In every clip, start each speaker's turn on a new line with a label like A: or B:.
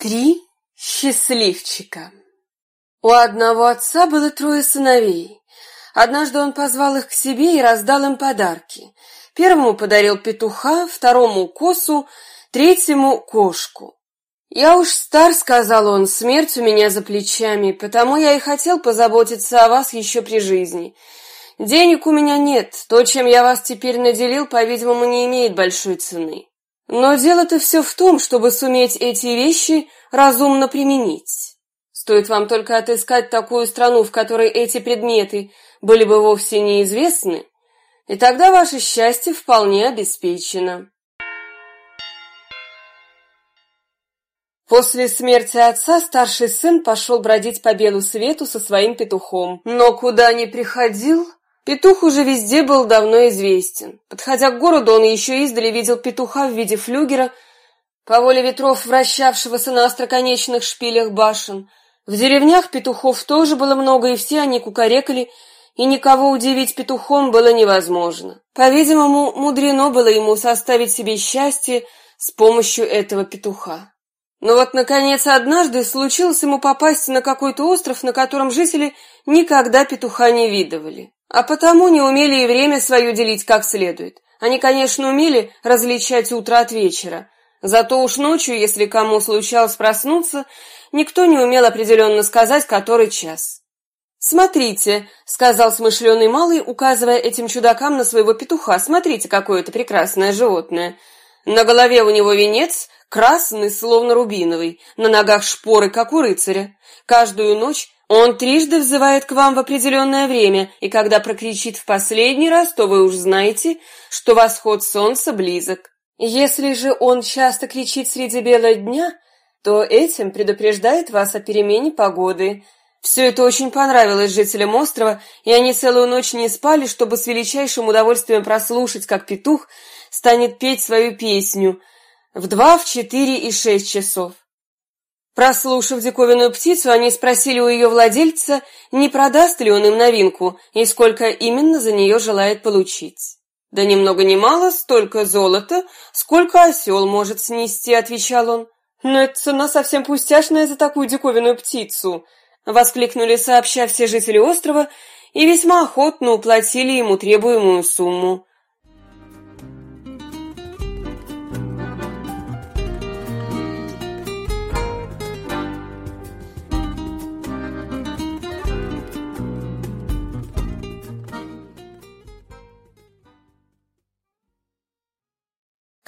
A: Три счастливчика. У одного отца было трое сыновей. Однажды он позвал их к себе и раздал им подарки. Первому подарил петуха, второму косу, третьему кошку. «Я уж стар», — сказал он, — «смерть у меня за плечами, потому я и хотел позаботиться о вас еще при жизни. Денег у меня нет, то, чем я вас теперь наделил, по-видимому, не имеет большой цены. Но дело-то все в том, чтобы суметь эти вещи разумно применить. Стоит вам только отыскать такую страну, в которой эти предметы были бы вовсе неизвестны, и тогда ваше счастье вполне обеспечено. После смерти отца старший сын пошел бродить по белу свету со своим петухом. Но куда ни приходил, Петух уже везде был давно известен. Подходя к городу, он еще издали видел петуха в виде флюгера, по воле ветров, вращавшегося на остроконечных шпилях башен. В деревнях петухов тоже было много, и все они кукарекали, и никого удивить петухом было невозможно. По-видимому, мудрено было ему составить себе счастье с помощью этого петуха. Но вот, наконец, однажды случилось ему попасть на какой-то остров, на котором жители никогда петуха не видывали. А потому не умели и время свое делить как следует. Они, конечно, умели различать утро от вечера. Зато уж ночью, если кому случалось проснуться, никто не умел определенно сказать, который час. «Смотрите», — сказал смышленый малый, указывая этим чудакам на своего петуха, «смотрите, какое это прекрасное животное. На голове у него венец, красный, словно рубиновый, на ногах шпоры, как у рыцаря. Каждую ночь он трижды взывает к вам в определенное время, и когда прокричит в последний раз, то вы уж знаете, что восход солнца близок. Если же он часто кричит среди бела дня, то этим предупреждает вас о перемене погоды. Все это очень понравилось жителям острова, и они целую ночь не спали, чтобы с величайшим удовольствием прослушать, как петух станет петь свою песню в два, в четыре и шесть часов. Прослушав диковинную птицу, они спросили у ее владельца, не продаст ли он им новинку и сколько именно за нее желает получить. «Да ни много ни мало, столько золота, сколько осел может снести», — отвечал он. «Но это цена совсем пустяшная за такую диковинную птицу», — воскликнули сообща все жители острова и весьма охотно уплатили ему требуемую сумму.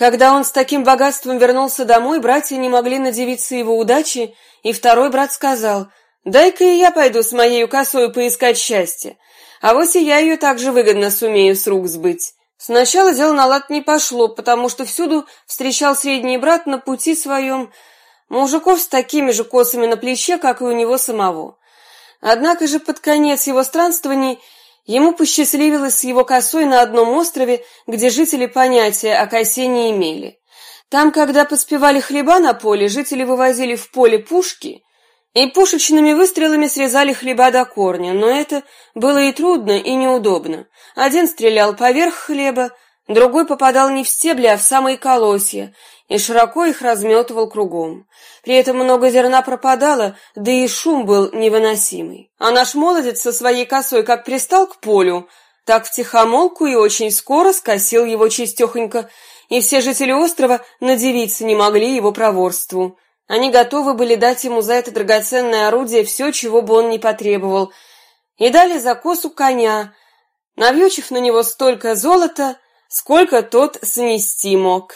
A: Когда он с таким богатством вернулся домой, братья не могли надевиться его удачи, и второй брат сказал, «Дай-ка и я пойду с моей косой поискать счастье, а вот и я ее так же выгодно сумею с рук сбыть». Сначала дело на лад не пошло, потому что всюду встречал средний брат на пути своем мужиков с такими же косами на плече, как и у него самого. Однако же под конец его странствований Ему посчастливилось с его косой на одном острове, где жители понятия о косе не имели. Там, когда поспевали хлеба на поле, жители вывозили в поле пушки и пушечными выстрелами срезали хлеба до корня, но это было и трудно, и неудобно. Один стрелял поверх хлеба, другой попадал не в стебли, а в самые колосья, и широко их разметывал кругом. При этом много зерна пропадало, да и шум был невыносимый. А наш молодец со своей косой как пристал к полю, так втихомолку и очень скоро скосил его чистехонько, и все жители острова надевиться не могли его проворству. Они готовы были дать ему за это драгоценное орудие все, чего бы он ни потребовал, и дали за косу коня, навьючив на него столько золота, сколько тот снести мог».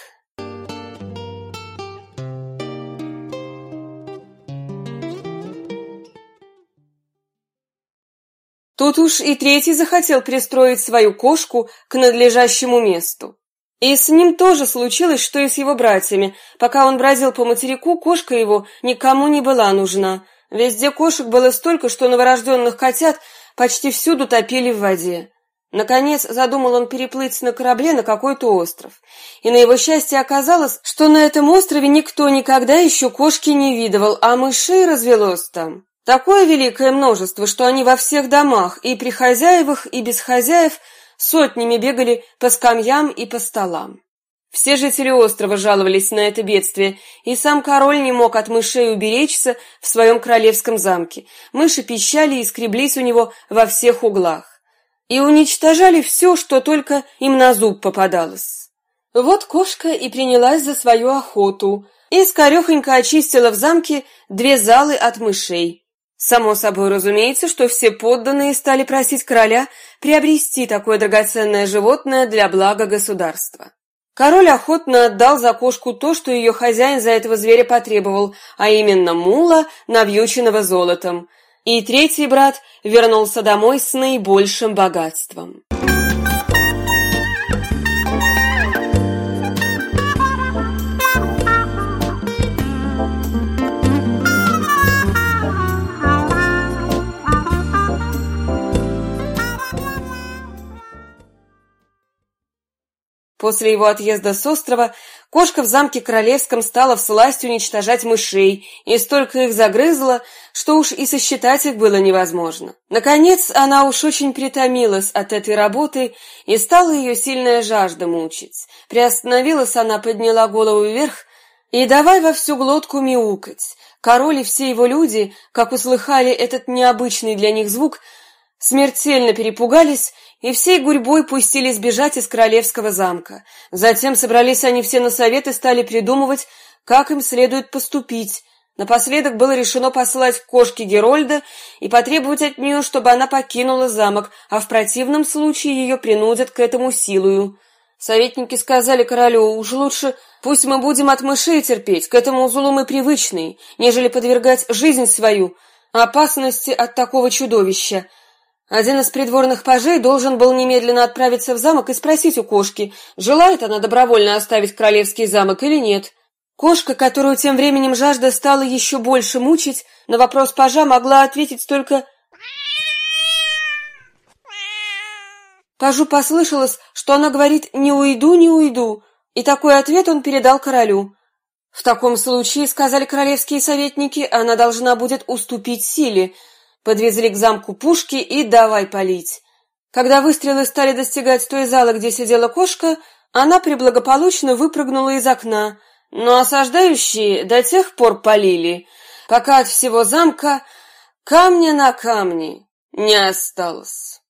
A: Тут уж и третий захотел пристроить свою кошку к надлежащему месту. И с ним тоже случилось, что и с его братьями. Пока он бродил по материку, кошка его никому не была нужна. Везде кошек было столько, что новорожденных котят почти всюду топили в воде. Наконец задумал он переплыть на корабле на какой-то остров. И на его счастье оказалось, что на этом острове никто никогда еще кошки не видывал, а мышей развелось там. Такое великое множество, что они во всех домах, и при хозяевах, и без хозяев, сотнями бегали по скамьям и по столам. Все жители острова жаловались на это бедствие, и сам король не мог от мышей уберечься в своем королевском замке. Мыши пищали и скреблись у него во всех углах. И уничтожали все, что только им на зуб попадалось. Вот кошка и принялась за свою охоту, и скорехонько очистила в замке две залы от мышей. Само собой разумеется, что все подданные стали просить короля приобрести такое драгоценное животное для блага государства. Король охотно отдал за кошку то, что ее хозяин за этого зверя потребовал, а именно мула, навьюченного золотом. И третий брат вернулся домой с наибольшим богатством. После его отъезда с острова кошка в замке Королевском стала всласть уничтожать мышей и столько их загрызла, что уж и сосчитать их было невозможно. Наконец, она уж очень притомилась от этой работы и стала ее сильная жажда мучить. Приостановилась она, подняла голову вверх и давай во всю глотку мяукать. Король и все его люди, как услыхали этот необычный для них звук, смертельно перепугались и всей гурьбой пустились бежать из королевского замка. Затем собрались они все на совет и стали придумывать, как им следует поступить. Напоследок было решено послать к кошке Герольда и потребовать от нее, чтобы она покинула замок, а в противном случае ее принудят к этому силою. Советники сказали королю, уж лучше пусть мы будем от мышей терпеть, к этому злу мы привычные, нежели подвергать жизнь свою опасности от такого чудовища. Один из придворных пажей должен был немедленно отправиться в замок и спросить у кошки, желает она добровольно оставить королевский замок или нет. Кошка, которую тем временем жажда стала еще больше мучить, на вопрос пажа могла ответить только Пажу послышалось, что она говорит «не уйду, не уйду», и такой ответ он передал королю. В таком случае, сказали королевские советники, она должна будет уступить силе, Подвезли к замку пушки и давай палить. Когда выстрелы стали достигать той залы, где сидела кошка, она приблагополучно выпрыгнула из окна, но осаждающие до тех пор полили, пока от всего замка камня на камне не осталось.